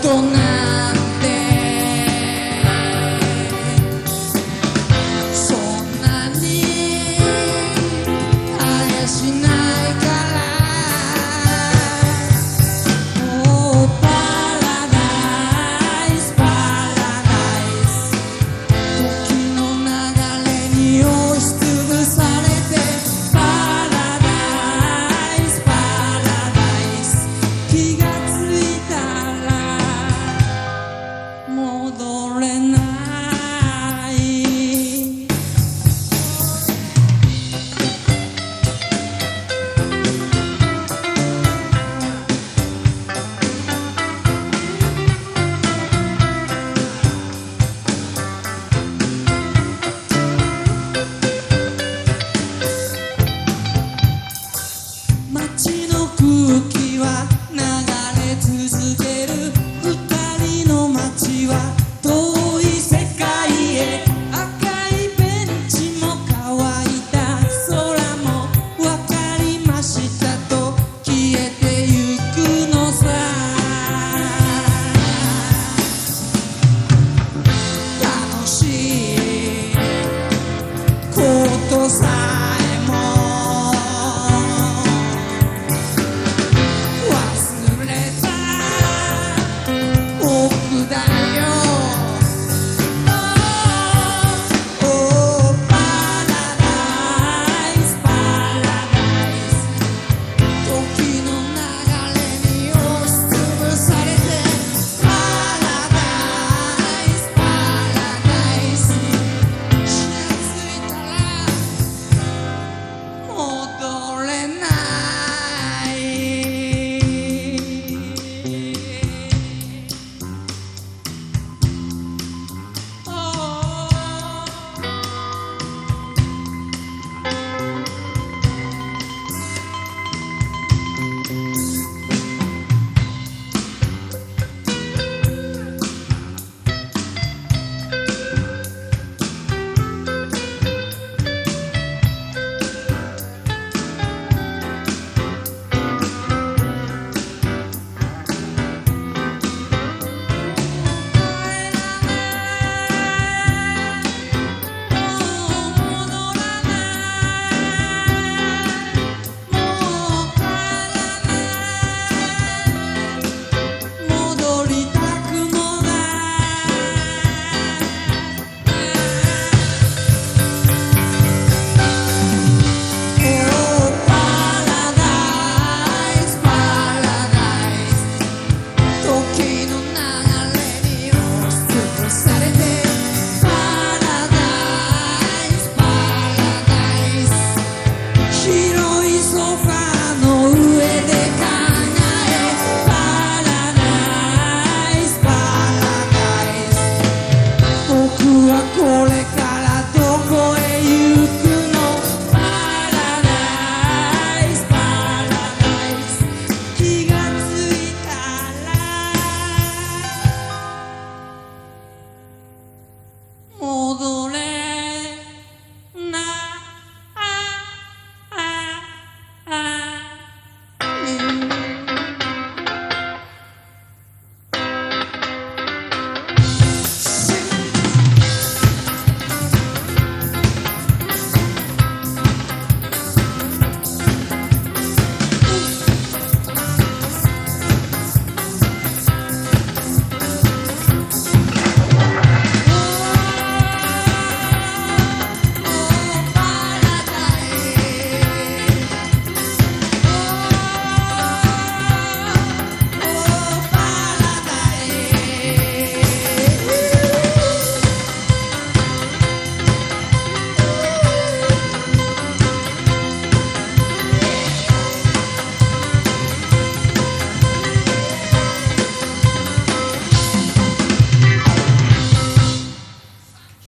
Don't